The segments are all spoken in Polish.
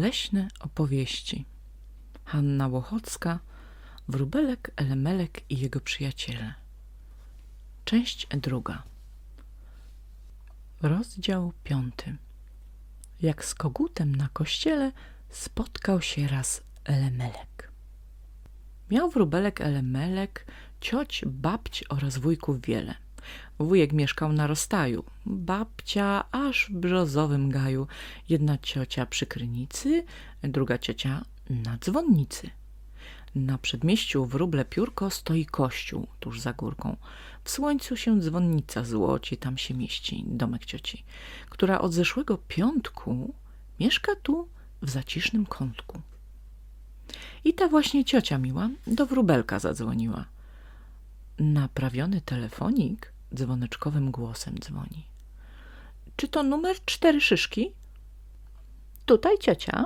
Leśne opowieści. Hanna Łochocka, Wróbelek, Elemelek i jego przyjaciele. Część druga. Rozdział piąty. Jak z kogutem na kościele spotkał się raz Elemelek. Miał wróbelek Elemelek cioć, babć oraz wujków wiele. Wujek mieszkał na rozstaju, babcia aż w brzozowym gaju, jedna ciocia przy krynicy, druga ciocia na dzwonnicy. Na przedmieściu wróble piórko stoi kościół tuż za górką. W słońcu się dzwonnica złoci, tam się mieści domek cioci, która od zeszłego piątku mieszka tu w zacisznym kątku. I ta właśnie ciocia miła do wróbelka zadzwoniła. Naprawiony telefonik dzwoneczkowym głosem dzwoni. Czy to numer cztery szyszki? Tutaj ciocia,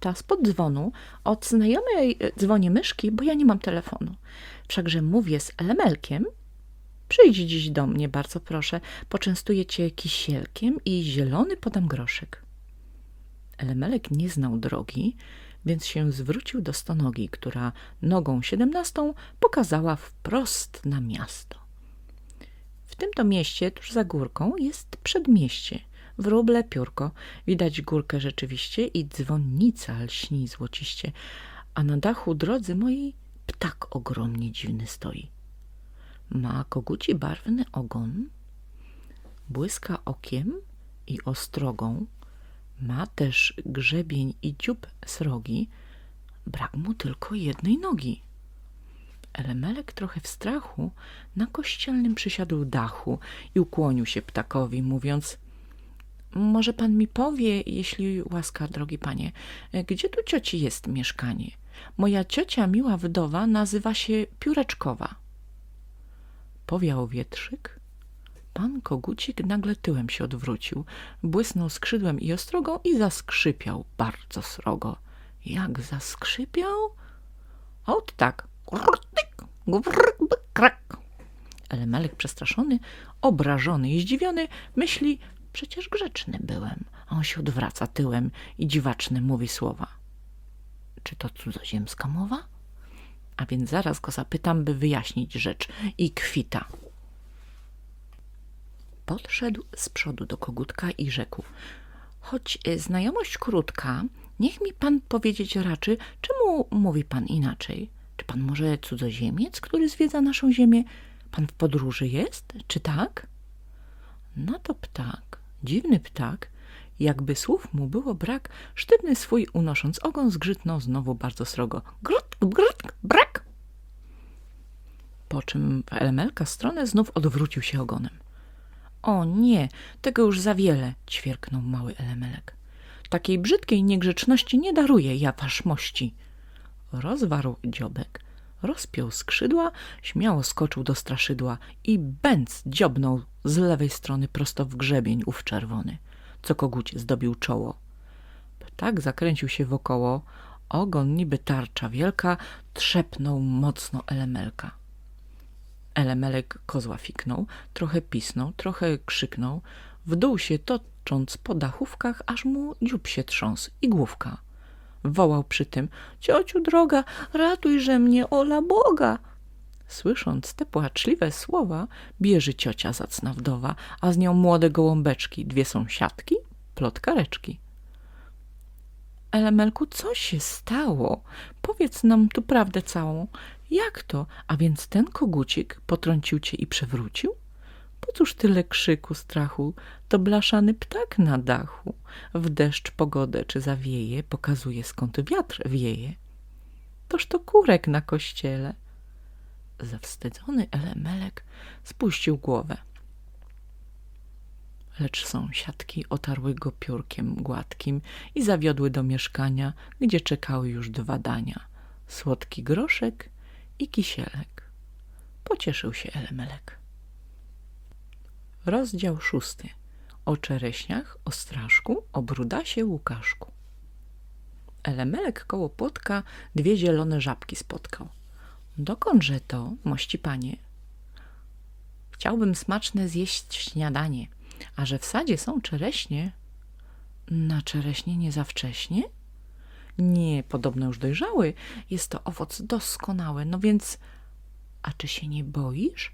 ta spod dzwonu, od znajomej dzwoni myszki, bo ja nie mam telefonu. Wszakże mówię z Elemelkiem. Przyjdź dziś do mnie, bardzo proszę. Poczęstuję cię kisielkiem i zielony podam groszek. Elemelek nie znał drogi, więc się zwrócił do stonogi, która nogą siedemnastą pokazała wprost na miasto. W tym to mieście, tuż za górką, jest przedmieście. Wróble, piórko, widać górkę rzeczywiście i dzwonnica lśni złociście, a na dachu drodzy mojej ptak ogromnie dziwny stoi. Ma koguci barwny ogon, błyska okiem i ostrogą, ma też grzebień i dziób srogi, brak mu tylko jednej nogi. Elemelek trochę w strachu na kościelnym przysiadł dachu i ukłonił się ptakowi, mówiąc Może pan mi powie, jeśli łaska, drogi panie, gdzie tu cioci jest mieszkanie? Moja ciocia miła wdowa nazywa się Pióreczkowa. Powiał wietrzyk, Pan kogucik nagle tyłem się odwrócił, błysnął skrzydłem i ostrogą i zaskrzypiał bardzo srogo. Jak zaskrzypiał? Ot tak. Krak. Elemelek przestraszony, obrażony i zdziwiony myśli, przecież grzeczny byłem. A on się odwraca tyłem i dziwaczny mówi słowa. Czy to cudzoziemska mowa? A więc zaraz go zapytam, by wyjaśnić rzecz i kwita. Podszedł z przodu do kogutka i rzekł Choć znajomość krótka, niech mi pan powiedzieć raczy, czemu mówi pan inaczej? Czy pan może cudzoziemiec, który zwiedza naszą ziemię? Pan w podróży jest, czy tak? No to ptak, dziwny ptak, jakby słów mu było brak, sztywny swój unosząc ogon zgrzytnął znowu bardzo srogo. Grut, grut, brak! Po czym w Elemelka stronę znów odwrócił się ogonem. O nie, tego już za wiele, ćwierknął mały Elemelek. Takiej brzydkiej niegrzeczności nie daruję ja waszmości. Rozwarł dziobek, rozpiął skrzydła, śmiało skoczył do straszydła i bęc dziobnął z lewej strony prosto w grzebień ów czerwony, co kogucie zdobił czoło. Ptak zakręcił się wokoło, ogon niby tarcza wielka, trzepnął mocno Elemelka. Elemelek kozła fiknął, trochę pisnął, trochę krzyknął, w dół się tocząc po dachówkach, aż mu dziób się trząsł i główka. Wołał przy tym, ciociu droga, ratujże mnie, ola Boga! Słysząc te płaczliwe słowa, bierze ciocia zacna wdowa, a z nią młode gołąbeczki, dwie sąsiadki, plotkareczki. Elemelku, co się stało? Powiedz nam tu prawdę całą. Jak to? A więc ten kogucik potrącił cię i przewrócił? Po cóż tyle krzyku, strachu? To blaszany ptak na dachu. W deszcz pogodę czy zawieje, pokazuje skąd wiatr wieje. Toż to kurek na kościele. Zawstydzony Elemelek spuścił głowę. Lecz sąsiadki otarły go piórkiem gładkim i zawiodły do mieszkania, gdzie czekały już dwa dania. Słodki groszek i kisielek. Pocieszył się Elemelek. Rozdział szósty. O czereśniach, o straszku, o brudasie Łukaszku. Elemelek koło płotka dwie zielone żabki spotkał. Dokądże to, mości panie? Chciałbym smaczne zjeść śniadanie, a że w sadzie są czereśnie. Na czereśnie nie za wcześnie? Nie, podobno już dojrzały. Jest to owoc doskonały. No więc, a czy się nie boisz?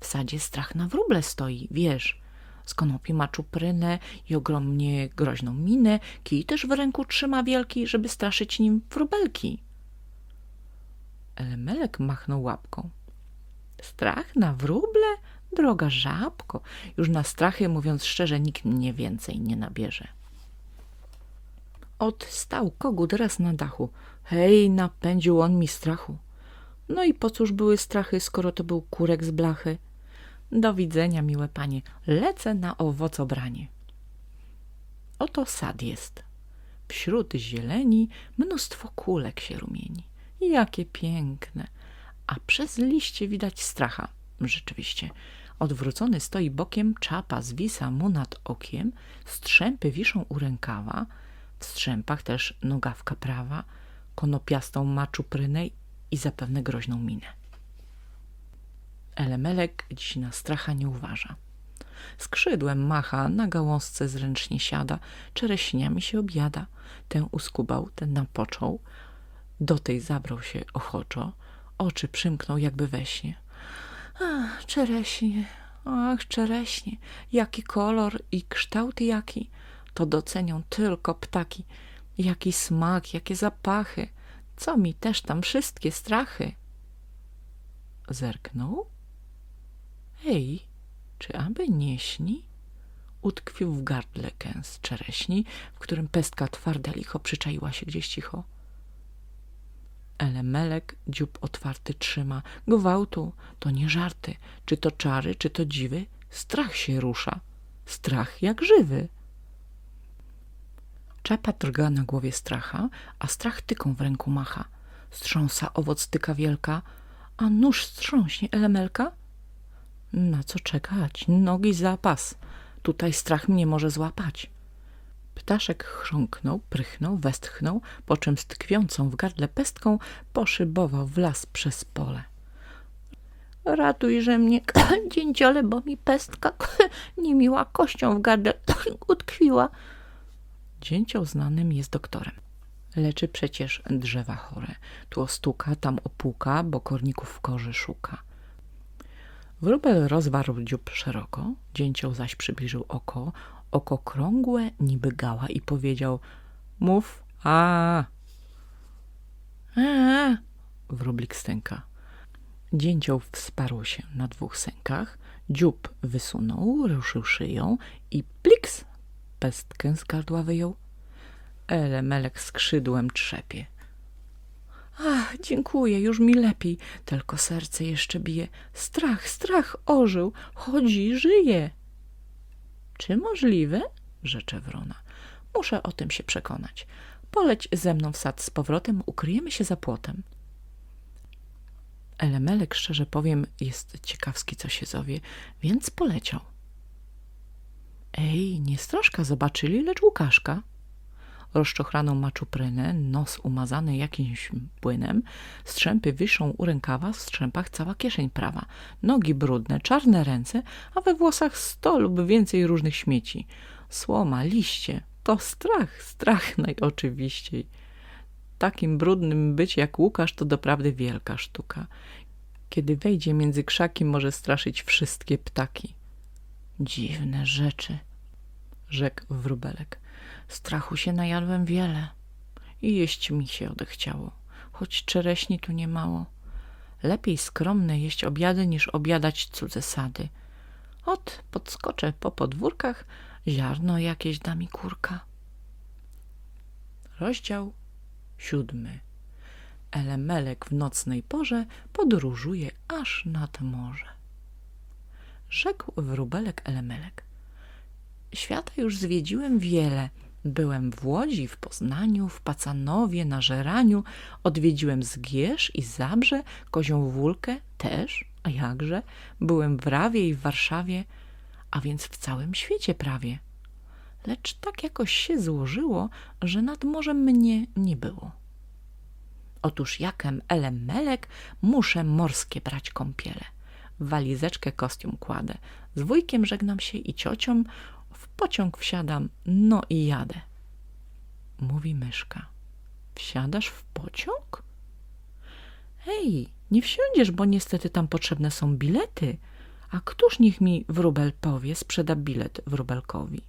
W sadzie strach na wróble stoi, wiesz. Z konopi ma czuprynę i ogromnie groźną minę. Kij też w ręku trzyma wielki, żeby straszyć nim wróbelki. Elemelek machnął łapką. Strach na wróble? Droga żabko, już na strachy, mówiąc szczerze, nikt mnie więcej nie nabierze. Odstał kogut raz na dachu. Hej, napędził on mi strachu. No i po cóż były strachy, skoro to był kurek z blachy? Do widzenia, miłe panie, lecę na owocobranie. Oto sad jest. Wśród zieleni mnóstwo kulek się rumieni. Jakie piękne! A przez liście widać stracha. Rzeczywiście, odwrócony stoi bokiem, czapa zwisa mu nad okiem, strzępy wiszą u rękawa, w strzępach też nogawka prawa, konopiastą ma czuprynę i zapewne groźną minę. Elemelek dziś na stracha nie uważa. Skrzydłem macha, na gałązce zręcznie siada, czereśniami się objada. Ten uskubał, ten napoczął, do tej zabrał się ochoczo, oczy przymknął jakby we śnie. Ach, czereśnie, ach, czereśnie, jaki kolor i kształt jaki, to docenią tylko ptaki. Jaki smak, jakie zapachy, co mi też tam wszystkie strachy. Zerknął? Ej, czy aby nie śni? Utkwił w gardle kęs czereśni, w którym pestka twarda licho przyczaiła się gdzieś cicho. Elemelek dziób otwarty trzyma. Gwałtu, to nie żarty. Czy to czary, czy to dziwy? Strach się rusza. Strach jak żywy. Czapa drga na głowie stracha, a strach tyką w ręku macha. Strząsa owoc tyka wielka, a nóż strząśnie elemelka? Na co czekać? Nogi zapas. Tutaj strach mnie może złapać. Ptaszek chrząknął, prychnął, westchnął, po czym z tkwiącą w gardle pestką poszybował w las przez pole. Ratujże mnie, dzięciole, bo mi pestka niemiła kością w gardle utkwiła. Dzięcioł znanym jest doktorem. Leczy przecież drzewa chore. Tu ostuka, tam opuka, bo korników w korze szuka. Wróbel rozwarł dziób szeroko, dzięcioł zaś przybliżył oko, oko krągłe niby gała i powiedział mów a a wróblik stęka. Dzięcioł wsparł się na dwóch sękach, dziób wysunął, ruszył szyją i pliks pestkę z gardła wyjął. Elemelek skrzydłem trzepie. Ach, dziękuję, już mi lepiej, tylko serce jeszcze bije. Strach, strach ożył, chodzi, żyje. Czy możliwe? rzecze wrona. Muszę o tym się przekonać. Poleć ze mną w sad z powrotem, ukryjemy się za płotem. Elemelek, szczerze powiem, jest ciekawski, co się zowie, więc poleciał. Ej, nie strożka zobaczyli, lecz Łukaszka. Rozczochraną ma czuprynę, nos umazany jakimś płynem, strzępy wiszą u rękawa, w strzępach cała kieszeń prawa, nogi brudne, czarne ręce, a we włosach sto lub więcej różnych śmieci. Słoma, liście, to strach, strach najoczywiściej. Takim brudnym być jak Łukasz to doprawdy wielka sztuka. Kiedy wejdzie między krzaki, może straszyć wszystkie ptaki. Dziwne rzeczy, rzekł wróbelek. Strachu się najadłem wiele i jeść mi się odechciało, choć czereśni tu nie mało. Lepiej skromne jeść obiady, niż obiadać cudze sady. Ot, podskoczę po podwórkach, ziarno jakieś da mi kurka. Rozdział siódmy. Elemelek w nocnej porze podróżuje aż nad morze. Rzekł wróbelek Elemelek. Świata już zwiedziłem wiele. Byłem w Łodzi, w Poznaniu, w Pacanowie, na Żeraniu. Odwiedziłem Zgierz i Zabrze, Kozią Wólkę też, a jakże. Byłem w Rawie i w Warszawie, a więc w całym świecie prawie. Lecz tak jakoś się złożyło, że nad morzem mnie nie było. Otóż jakem elemelek muszę morskie brać kąpiele. W walizeczkę kostium kładę. Z wujkiem żegnam się i ciocią. Pociąg wsiadam, no i jadę. Mówi myszka. Wsiadasz w pociąg? Hej, nie wsiądziesz, bo niestety tam potrzebne są bilety. A któż niech mi wróbel powie, sprzeda bilet wróbelkowi?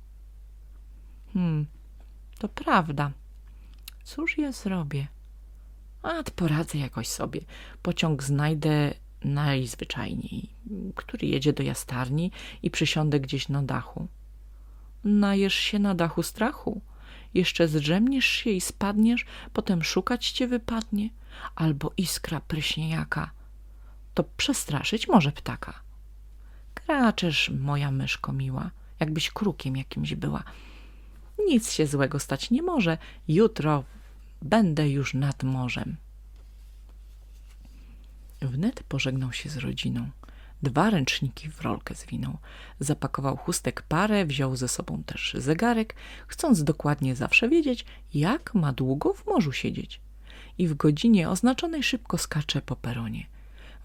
Hmm, to prawda. Cóż ja zrobię? A, poradzę jakoś sobie. Pociąg znajdę najzwyczajniej, który jedzie do jastarni i przysiądę gdzieś na dachu. Najesz się na dachu strachu. Jeszcze zdrzemniesz się i spadniesz, potem szukać cię wypadnie, albo iskra pryśnie jaka. To przestraszyć może ptaka. Kraczesz, moja myszko miła, jakbyś krukiem jakimś była. Nic się złego stać nie może. Jutro będę już nad morzem. Wnet pożegnał się z rodziną. Dwa ręczniki w rolkę zwinął. Zapakował chustek parę, wziął ze sobą też zegarek, chcąc dokładnie zawsze wiedzieć, jak ma długo w morzu siedzieć. I w godzinie oznaczonej szybko skacze po peronie.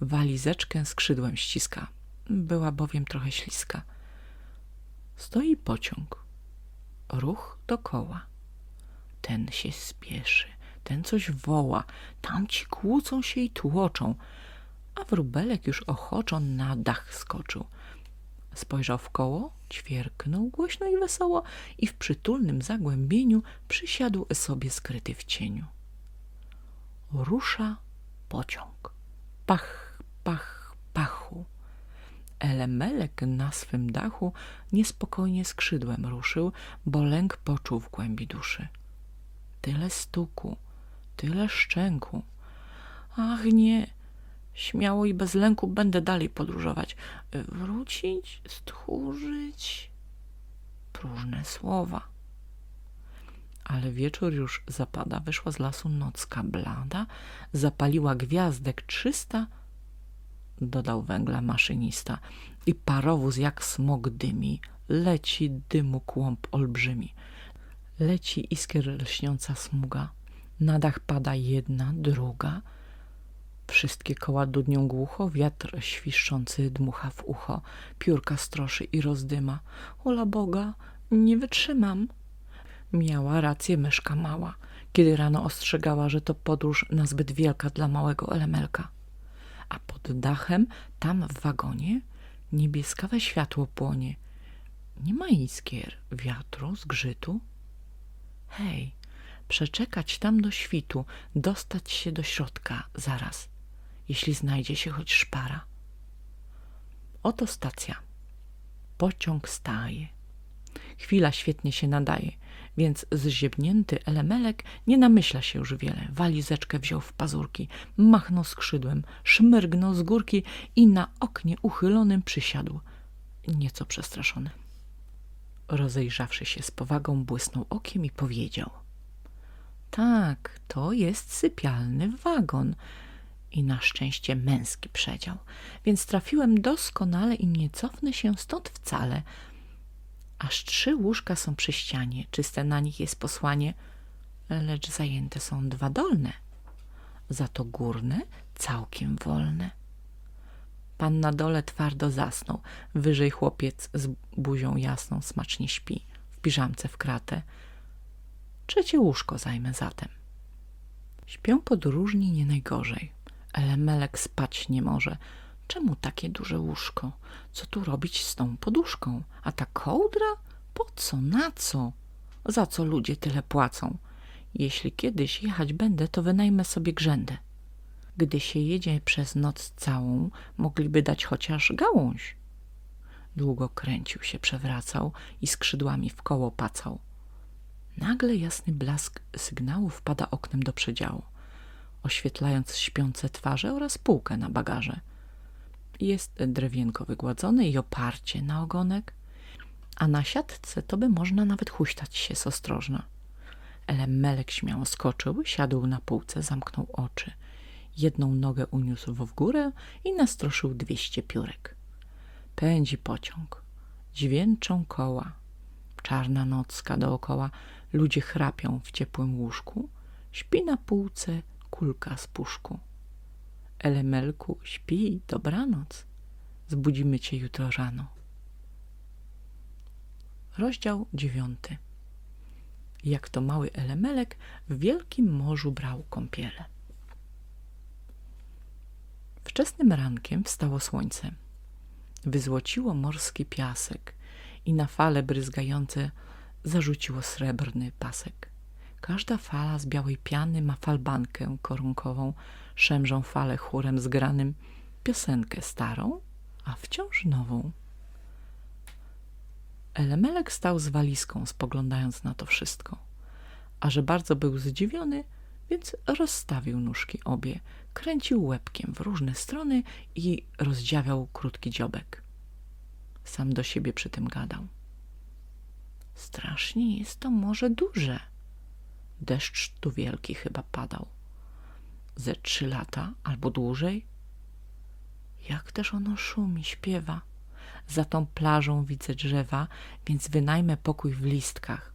Walizeczkę skrzydłem ściska. Była bowiem trochę śliska. Stoi pociąg. Ruch dokoła. Ten się spieszy, ten coś woła, tamci kłócą się i tłoczą, a wróbelek już ochoczo na dach skoczył. Spojrzał w koło, ćwierknął głośno i wesoło i w przytulnym zagłębieniu przysiadł sobie skryty w cieniu. Rusza pociąg. Pach, pach, pachu. Elemelek na swym dachu niespokojnie skrzydłem ruszył, bo lęk poczuł w głębi duszy. Tyle stuku, tyle szczęku. Ach nie, śmiało i bez lęku będę dalej podróżować. Wrócić, stchórzyć. Próżne słowa. Ale wieczór już zapada, wyszła z lasu nocka blada, zapaliła gwiazdek trzysta, dodał węgla maszynista i parowóz jak smog dymi, leci dymu kłąb olbrzymi. Leci iskier lśniąca smuga, na dach pada jedna, druga, Wszystkie koła dudnią głucho, wiatr świszczący dmucha w ucho, piórka stroszy i rozdyma. Ola Boga, nie wytrzymam. Miała rację myszka mała, kiedy rano ostrzegała, że to podróż nazbyt wielka dla małego elemelka. A pod dachem, tam w wagonie, niebieskawe światło płonie. Nie ma iskier, wiatru, zgrzytu. Hej, przeczekać tam do świtu, dostać się do środka zaraz jeśli znajdzie się choć szpara. Oto stacja. Pociąg staje. Chwila świetnie się nadaje, więc zziebnięty elemelek nie namyśla się już wiele. Walizeczkę wziął w pazurki, machnął skrzydłem, szmyrgnął z górki i na oknie uchylonym przysiadł, nieco przestraszony. Rozejrzawszy się z powagą, błysnął okiem i powiedział – tak, to jest sypialny wagon – i na szczęście męski przedział, więc trafiłem doskonale i nie cofnę się stąd wcale. Aż trzy łóżka są przy ścianie, czyste na nich jest posłanie, lecz zajęte są dwa dolne, za to górne całkiem wolne. Pan na dole twardo zasnął, wyżej chłopiec z buzią jasną smacznie śpi, w piżamce w kratę. Trzecie łóżko zajmę zatem. Śpią podróżni nie najgorzej. Elemelek spać nie może. Czemu takie duże łóżko? Co tu robić z tą poduszką? A ta kołdra? Po co? Na co? Za co ludzie tyle płacą? Jeśli kiedyś jechać będę, to wynajmę sobie grzędę. Gdy się jedzie przez noc całą, mogliby dać chociaż gałąź. Długo kręcił się, przewracał i skrzydłami w koło pacał. Nagle jasny blask sygnału wpada oknem do przedziału oświetlając śpiące twarze oraz półkę na bagaże. Jest drewienko wygładzone i oparcie na ogonek, a na siatce to by można nawet huśtać się z ostrożna. Elemelek śmiało skoczył, siadł na półce, zamknął oczy. Jedną nogę uniósł w górę i nastroszył dwieście piórek. Pędzi pociąg. Dźwięczą koła. Czarna nocka dookoła. Ludzie chrapią w ciepłym łóżku. Śpi na półce kulka z puszku. Elemelku, śpi, dobranoc. Zbudzimy cię jutro rano. Rozdział dziewiąty. jak to mały elemelek w wielkim morzu brał kąpiele. Wczesnym rankiem wstało słońce. Wyzłociło morski piasek i na fale bryzgające zarzuciło srebrny pasek. Każda fala z białej piany ma falbankę korunkową, szemrzą fale chórem zgranym, piosenkę starą, a wciąż nową. Elemelek stał z walizką, spoglądając na to wszystko. A że bardzo był zdziwiony, więc rozstawił nóżki obie, kręcił łebkiem w różne strony i rozdziawiał krótki dziobek. Sam do siebie przy tym gadał. Strasznie jest to morze duże. Deszcz tu wielki chyba padał. Ze trzy lata albo dłużej. Jak też ono szumi, śpiewa. Za tą plażą widzę drzewa, więc wynajmę pokój w listkach.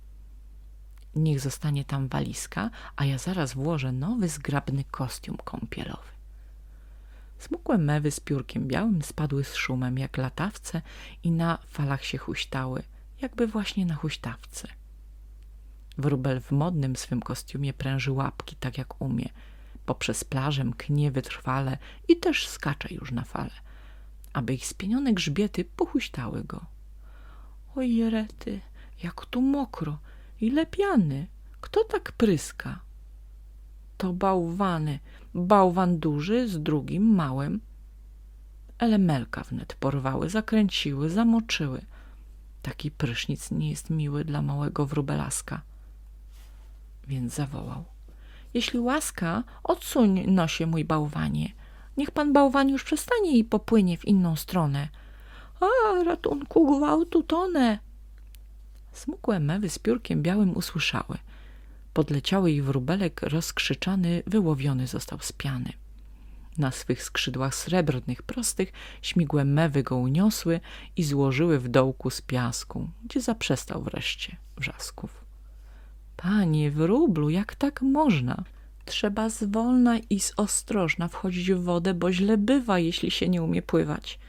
Niech zostanie tam walizka, a ja zaraz włożę nowy, zgrabny kostium kąpielowy. Smukłe mewy z piórkiem białym spadły z szumem jak latawce i na falach się huśtały, jakby właśnie na huśtawce. Wróbel w modnym swym kostiumie pręży łapki tak jak umie. Poprzez plażę mknie wytrwale i też skacze już na fale aby ich spienione grzbiety pochuśtały go. Oj, rety, jak tu mokro, ile piany, kto tak pryska? To bałwany, bałwan duży z drugim małym. Elemelka wnet porwały, zakręciły, zamoczyły. Taki prysznic nie jest miły dla małego wróbelaska. Więc zawołał. Jeśli łaska, odsuń nosie mój bałwanie – Niech pan bałwan już przestanie i popłynie w inną stronę. A, ratunku, gwałtu, tonę. Smukłe mewy z piórkiem białym usłyszały. Podleciały i wróbelek rozkrzyczany, wyłowiony został z piany. Na swych skrzydłach srebrnych, prostych, śmigłe mewy go uniosły i złożyły w dołku z piasku, gdzie zaprzestał wreszcie wrzasków. Panie wróblu, jak tak można? Trzeba zwolna i z ostrożna wchodzić w wodę, bo źle bywa, jeśli się nie umie pływać.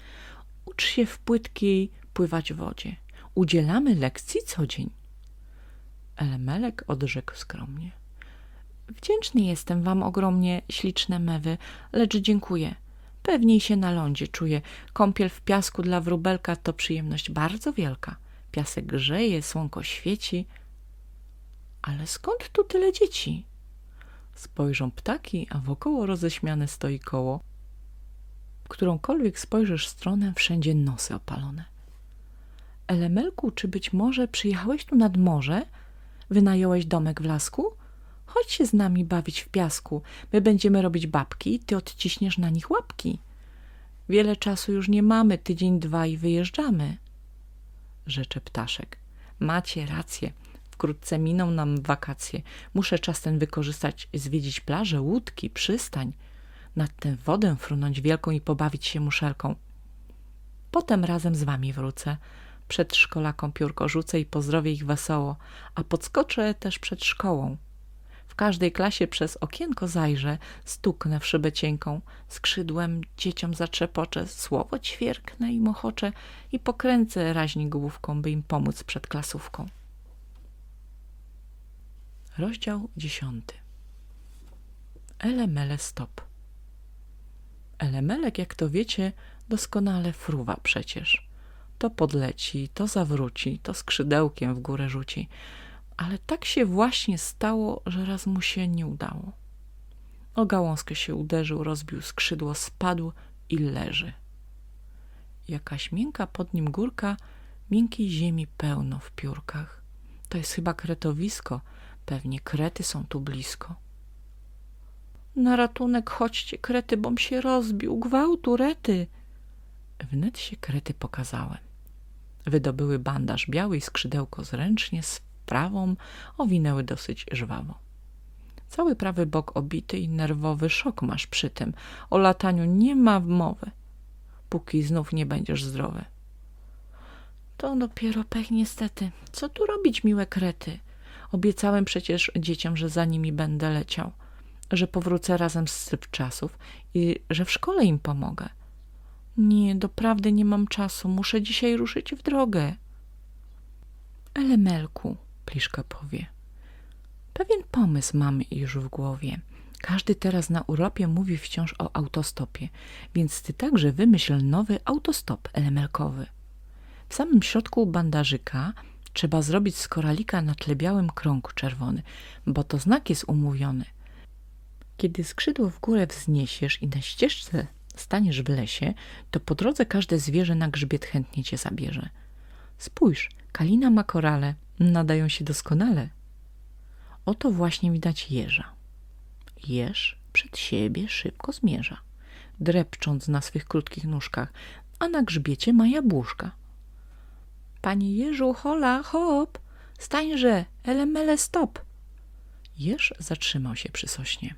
Ucz się w płytkiej pływać wodzie. Udzielamy lekcji co dzień. Elemelek odrzekł skromnie. Wdzięczny jestem wam ogromnie, śliczne mewy, lecz dziękuję. Pewniej się na lądzie czuję. Kąpiel w piasku dla wróbelka to przyjemność bardzo wielka. Piasek grzeje, słonko świeci. Ale skąd tu tyle dzieci? Spojrzą ptaki, a wokoło roześmiane stoi koło. Którąkolwiek spojrzysz stronę, wszędzie nosy opalone. Elemelku, czy być może przyjechałeś tu nad morze? Wynająłeś domek w lasku? Chodź się z nami bawić w piasku. My będziemy robić babki, ty odciśniesz na nich łapki. Wiele czasu już nie mamy, tydzień, dwa i wyjeżdżamy. Rzecze ptaszek. Macie rację. Wkrótce miną nam wakacje. Muszę czas ten wykorzystać, zwiedzić plażę, łódki, przystań. Nad tę wodę frunąć wielką i pobawić się muszelką. Potem razem z wami wrócę. Przed szkolaką piórko rzucę i pozdrowię ich wesoło, a podskoczę też przed szkołą. W każdej klasie przez okienko zajrzę, stuknę w szybę cienką, skrzydłem dzieciom zatrzepoczę, słowo ćwierknę i mochoczę i pokręcę raźnie główką, by im pomóc przed klasówką. Rozdział dziesiąty. Elemele stop. Elemelek, jak to wiecie, doskonale fruwa przecież. To podleci, to zawróci, to skrzydełkiem w górę rzuci. Ale tak się właśnie stało, że raz mu się nie udało. O gałązkę się uderzył, rozbił skrzydło, spadł i leży. Jakaś miękka pod nim górka, miękkiej ziemi pełno w piórkach. To jest chyba kretowisko – Pewnie krety są tu blisko. Na ratunek chodźcie, krety, bom się rozbił. Gwałtu, rety. Wnet się krety pokazałem. Wydobyły bandaż biały i skrzydełko zręcznie, z prawą owinęły dosyć żwawo. Cały prawy bok obity i nerwowy szok masz przy tym. O lataniu nie ma mowy, póki znów nie będziesz zdrowy. To dopiero pech niestety. Co tu robić, miłe krety? Obiecałem przecież dzieciom, że za nimi będę leciał, że powrócę razem z czasów i że w szkole im pomogę. Nie, doprawdy nie mam czasu, muszę dzisiaj ruszyć w drogę. Elemelku, Pliszka powie, Pewien pomysł mamy już w głowie. Każdy teraz na Europie mówi wciąż o autostopie, więc ty także wymyśl nowy autostop elemelkowy. W samym środku bandażyka trzeba zrobić z koralika na tle białym krąg czerwony, bo to znak jest umówiony. Kiedy skrzydło w górę wzniesiesz i na ścieżce staniesz w lesie, to po drodze każde zwierzę na grzbiet chętnie cię zabierze. Spójrz, kalina ma korale, nadają się doskonale. Oto właśnie widać jeża. Jeż przed siebie szybko zmierza, drepcząc na swych krótkich nóżkach, a na grzbiecie ma jabłuszka. Panie jeżu, hola, hop, stańże, elemele, stop. Jeż zatrzymał się przy sośnie.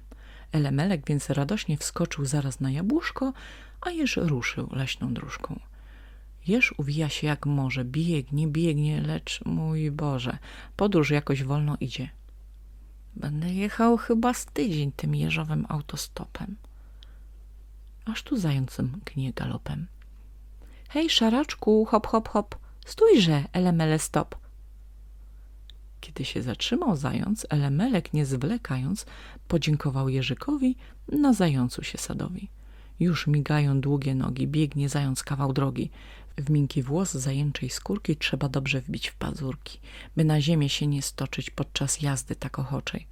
Elemelek więc radośnie wskoczył zaraz na jabłuszko, a jeż ruszył leśną dróżką. Jeż uwija się jak może, biegnie, biegnie, lecz mój Boże, podróż jakoś wolno idzie. Będę jechał chyba z tydzień tym jeżowym autostopem. Aż tu zając mknie galopem. Hej, szaraczku, hop, hop, hop, stójże, elemele, stop. Kiedy się zatrzymał zając, elemelek, nie zwlekając, podziękował Jerzykowi na zającu się sadowi. Już migają długie nogi, biegnie zając kawał drogi. W miękki włos zajęczej skórki trzeba dobrze wbić w pazurki, by na ziemię się nie stoczyć podczas jazdy tak ochoczej.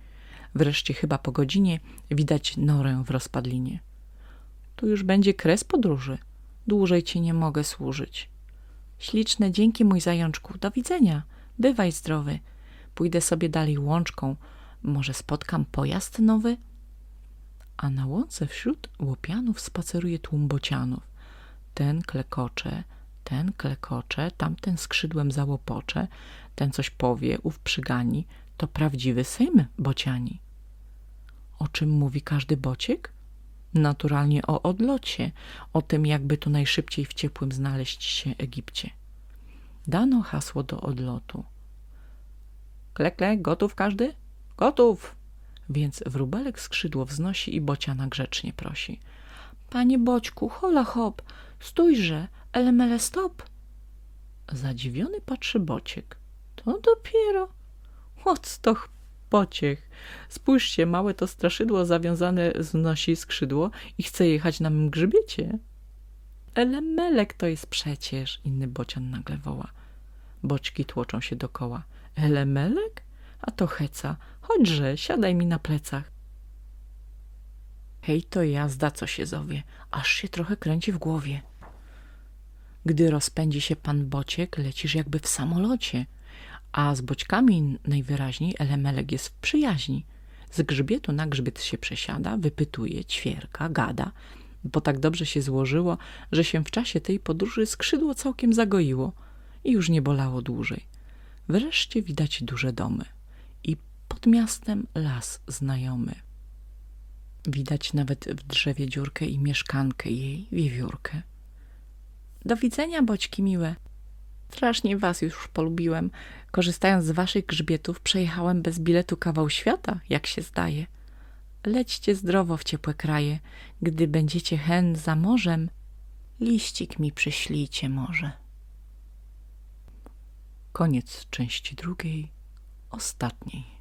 Wreszcie chyba po godzinie widać norę w rozpadlinie. Tu już będzie kres podróży. Dłużej ci nie mogę służyć. Śliczne dzięki, mój zajączku. Do widzenia. Bywaj zdrowy. Pójdę sobie dalej łączką. Może spotkam pojazd nowy? A na łące wśród łopianów spaceruje tłum bocianów. Ten klekocze, ten klekocze, tamten skrzydłem załopocze, ten coś powie, ów przygani, to prawdziwy sejm bociani. O czym mówi każdy bociek? Naturalnie o odlocie, o tym jakby tu najszybciej w ciepłym znaleźć się Egipcie. Dano hasło do odlotu. Klekle, gotów każdy? Gotów! Więc wróbelek skrzydło wznosi i bociana grzecznie prosi. Panie Boćku, hola hop, stójże, elemele stop. Zadziwiony patrzy Bociek. To dopiero. Octoch pociech. Spójrzcie, małe to straszydło zawiązane znosi skrzydło i chce jechać na mym grzbiecie. Elemelek to jest przecież, inny bocian nagle woła. Boćki tłoczą się dokoła. Elemelek? A to heca. Chodźże, siadaj mi na plecach. Hej, to jazda, co się zowie, aż się trochę kręci w głowie. Gdy rozpędzi się pan Bociek, lecisz jakby w samolocie, a z boćkami najwyraźniej elemelek jest w przyjaźni. Z grzbietu na grzbiet się przesiada, wypytuje, ćwierka, gada, bo tak dobrze się złożyło, że się w czasie tej podróży skrzydło całkiem zagoiło i już nie bolało dłużej. Wreszcie widać duże domy i pod miastem las znajomy. Widać nawet w drzewie dziurkę i mieszkankę jej, wiewiórkę. Do widzenia, boćki miłe. Strasznie was już polubiłem. Korzystając z waszych grzbietów, przejechałem bez biletu kawał świata, jak się zdaje. Lećcie zdrowo w ciepłe kraje. Gdy będziecie hen za morzem, liścik mi przyślijcie może. Koniec części drugiej, ostatniej.